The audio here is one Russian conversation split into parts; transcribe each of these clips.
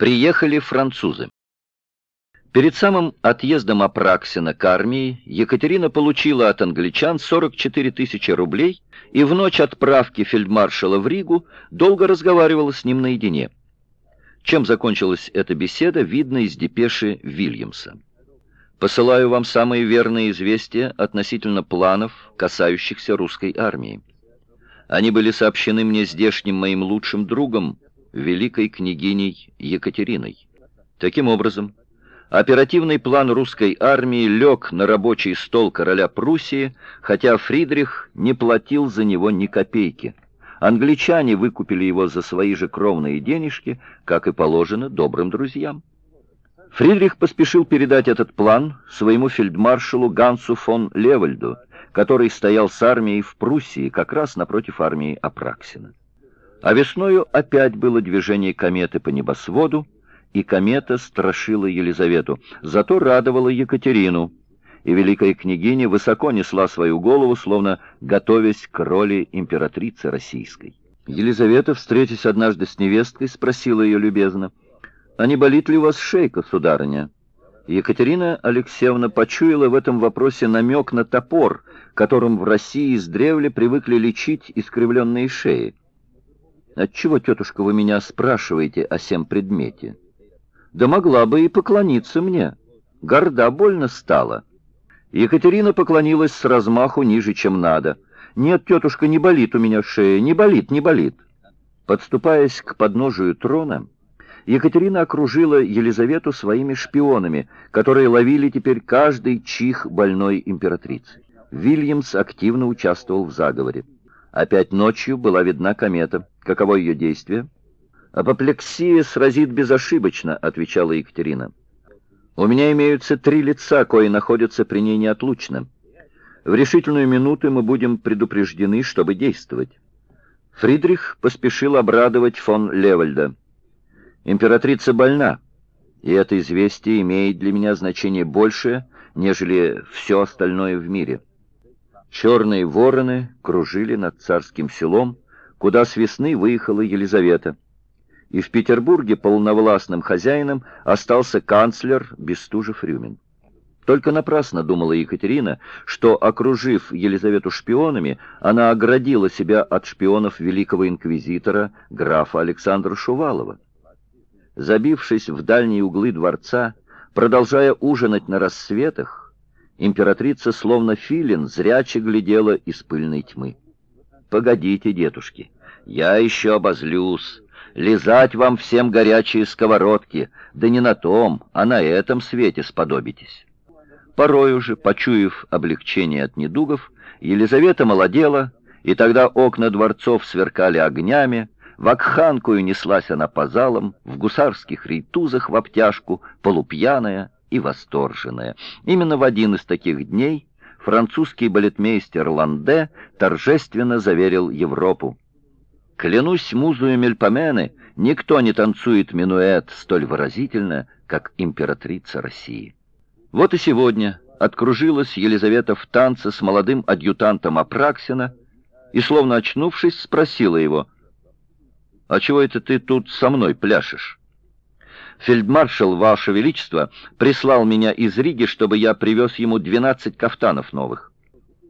Приехали французы. Перед самым отъездом Апраксина к армии Екатерина получила от англичан 44 тысячи рублей и в ночь отправки фельдмаршала в Ригу долго разговаривала с ним наедине. Чем закончилась эта беседа, видно из депеши Вильямса. «Посылаю вам самые верные известия относительно планов, касающихся русской армии. Они были сообщены мне здешним моим лучшим другом, великой княгиней Екатериной. Таким образом, оперативный план русской армии лег на рабочий стол короля Пруссии, хотя Фридрих не платил за него ни копейки. Англичане выкупили его за свои же кровные денежки, как и положено добрым друзьям. Фридрих поспешил передать этот план своему фельдмаршалу Гансу фон Левальду, который стоял с армией в Пруссии, как раз напротив армии Апраксина. А весною опять было движение кометы по небосводу, и комета страшила Елизавету, зато радовала Екатерину, и великая княгиня высоко несла свою голову, словно готовясь к роли императрицы российской. Елизавета, встретясь однажды с невесткой, спросила ее любезно, «А не болит ли у вас шейка, сударыня?» Екатерина Алексеевна почуяла в этом вопросе намек на топор, которым в России издревле привыкли лечить искривленные шеи. Отчего, тетушка, вы меня спрашиваете о сем предмете? Да могла бы и поклониться мне. Горда больно стала. Екатерина поклонилась с размаху ниже, чем надо. Нет, тетушка, не болит у меня шея, не болит, не болит. Подступаясь к подножию трона, Екатерина окружила Елизавету своими шпионами, которые ловили теперь каждый чих больной императрицы. Вильямс активно участвовал в заговоре. Опять ночью была видна комета. Каково ее действие? «Апоплексия сразит безошибочно», — отвечала Екатерина. «У меня имеются три лица, кои находятся при ней неотлучно. В решительную минуту мы будем предупреждены, чтобы действовать». Фридрих поспешил обрадовать фон Левальда. «Императрица больна, и это известие имеет для меня значение большее, нежели все остальное в мире». Черные вороны кружили над царским селом, куда с весны выехала Елизавета. И в Петербурге полновластным хозяином остался канцлер Бестужев-Рюмин. Только напрасно думала Екатерина, что, окружив Елизавету шпионами, она оградила себя от шпионов великого инквизитора графа Александра Шувалова. Забившись в дальние углы дворца, продолжая ужинать на рассветах, Императрица, словно филин, зряче глядела из пыльной тьмы. «Погодите, дедушки, я еще обозлюсь. Лизать вам всем горячие сковородки, да не на том, а на этом свете сподобитесь». Порой уже, почуяв облегчение от недугов, Елизавета молодела, и тогда окна дворцов сверкали огнями, в Акханкую неслась она по залам, в гусарских рейтузах в обтяжку, полупьяная, и восторженная. Именно в один из таких дней французский балетмейстер Ланде торжественно заверил Европу. «Клянусь музою Мельпомены, никто не танцует минуэт столь выразительно, как императрица России». Вот и сегодня откружилась Елизавета в танце с молодым адъютантом Апраксина и, словно очнувшись, спросила его, «А чего это ты тут со мной пляшешь?» Фельдмаршал, Ваше Величество, прислал меня из Риги, чтобы я привез ему 12 кафтанов новых.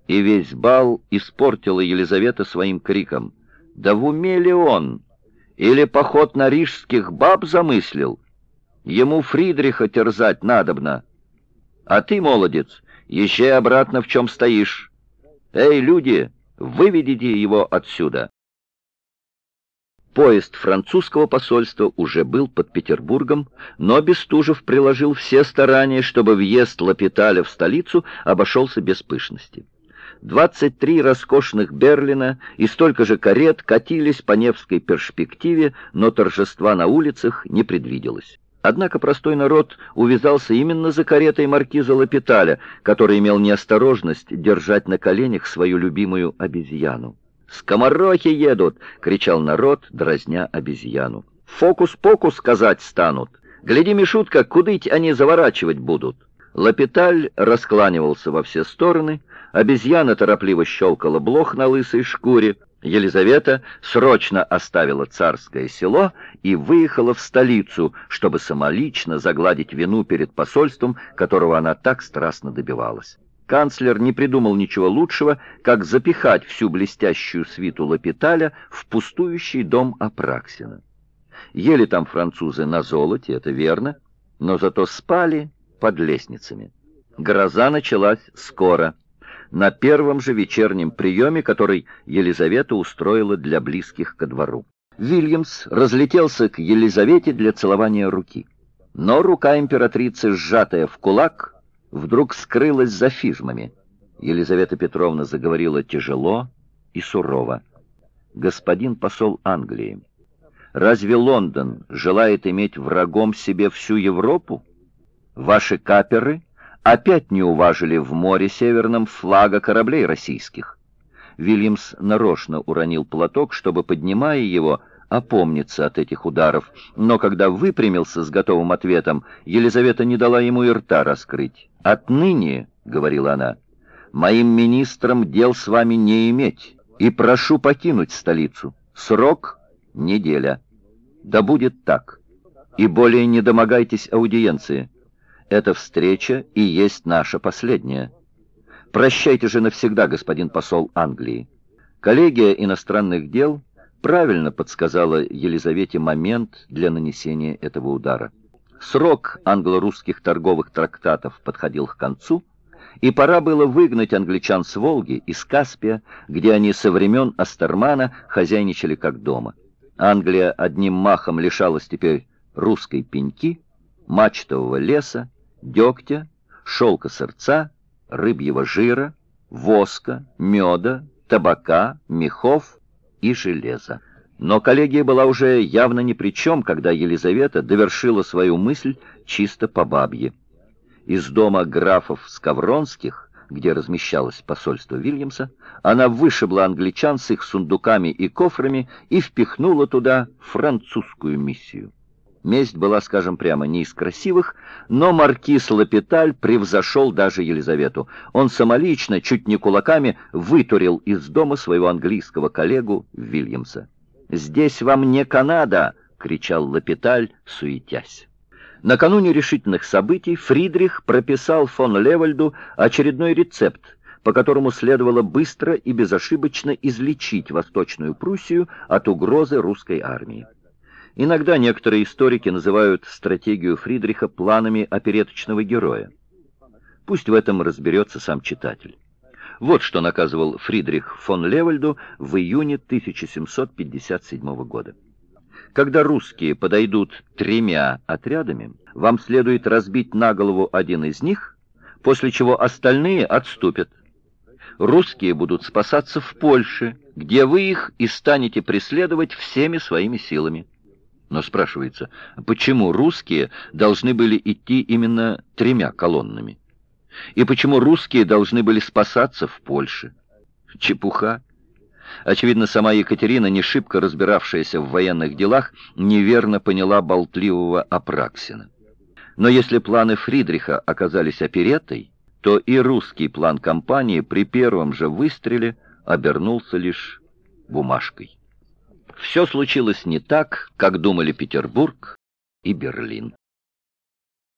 И весь бал испортила Елизавета своим криком. «Да в уме ли он? Или поход на рижских баб замыслил? Ему Фридриха терзать надобно. А ты, молодец, езжай обратно, в чем стоишь. Эй, люди, выведите его отсюда!» Поезд французского посольства уже был под Петербургом, но Бестужев приложил все старания, чтобы въезд Лапиталя в столицу обошелся без пышности. 23 роскошных Берлина и столько же карет катились по Невской перспективе, но торжества на улицах не предвиделось. Однако простой народ увязался именно за каретой маркиза Лапиталя, который имел неосторожность держать на коленях свою любимую обезьяну. «Скоморохи едут!» — кричал народ, дразня обезьяну. «Фокус-покус сказать станут! Гляди, Мишутка, кудыть они заворачивать будут!» Лапиталь раскланивался во все стороны, обезьяна торопливо щелкала блох на лысой шкуре, Елизавета срочно оставила царское село и выехала в столицу, чтобы самолично загладить вину перед посольством, которого она так страстно добивалась. Канцлер не придумал ничего лучшего, как запихать всю блестящую свиту Лапиталя в пустующий дом Апраксина. Ели там французы на золоте, это верно, но зато спали под лестницами. Гроза началась скоро — на первом же вечернем приеме, который Елизавета устроила для близких ко двору. Вильямс разлетелся к Елизавете для целования руки. Но рука императрицы, сжатая в кулак, вдруг скрылась за фижмами. Елизавета Петровна заговорила тяжело и сурово. «Господин посол Англии, разве Лондон желает иметь врагом себе всю Европу? Ваши каперы опять не уважили в море Северном флага кораблей российских. Вильямс нарочно уронил платок, чтобы, поднимая его, опомниться от этих ударов, но когда выпрямился с готовым ответом, Елизавета не дала ему и рта раскрыть. «Отныне, — говорила она, — моим министрам дел с вами не иметь, и прошу покинуть столицу. Срок — неделя. Да будет так. И более не домогайтесь аудиенции. Эта встреча и есть наша последняя. Прощайте же навсегда, господин посол Англии. Коллегия иностранных дел правильно подсказала Елизавете момент для нанесения этого удара. Срок англо-русских торговых трактатов подходил к концу, и пора было выгнать англичан с Волги, из Каспия, где они со времен Астермана хозяйничали как дома. Англия одним махом лишалась теперь русской пеньки, мачтового леса, дегтя, шелка сырца, рыбьего жира, воска, меда, табака, мехов и железа. Но коллегия была уже явно ни при чем, когда Елизавета довершила свою мысль чисто по бабье. Из дома графов Скавронских, где размещалось посольство Вильямса, она вышибла англичан с их сундуками и кофрами и впихнула туда французскую миссию. Месть была, скажем прямо, не из красивых, но маркиз Лапиталь превзошел даже Елизавету. Он самолично, чуть не кулаками, вытурил из дома своего английского коллегу Вильямса. «Здесь вам не Канада!» — кричал Лапиталь, суетясь. Накануне решительных событий Фридрих прописал фон Левальду очередной рецепт, по которому следовало быстро и безошибочно излечить Восточную Пруссию от угрозы русской армии. Иногда некоторые историки называют стратегию Фридриха планами опереточного героя. Пусть в этом разберется сам читатель. Вот что наказывал Фридрих фон Левальду в июне 1757 года. Когда русские подойдут тремя отрядами, вам следует разбить на голову один из них, после чего остальные отступят. Русские будут спасаться в Польше, где вы их и станете преследовать всеми своими силами. Но спрашивается, почему русские должны были идти именно тремя колоннами? И почему русские должны были спасаться в Польше? Чепуха. Очевидно, сама Екатерина, не шибко разбиравшаяся в военных делах, неверно поняла болтливого Апраксина. Но если планы Фридриха оказались оперетой, то и русский план кампании при первом же выстреле обернулся лишь бумажкой. Все случилось не так, как думали Петербург и Берлин.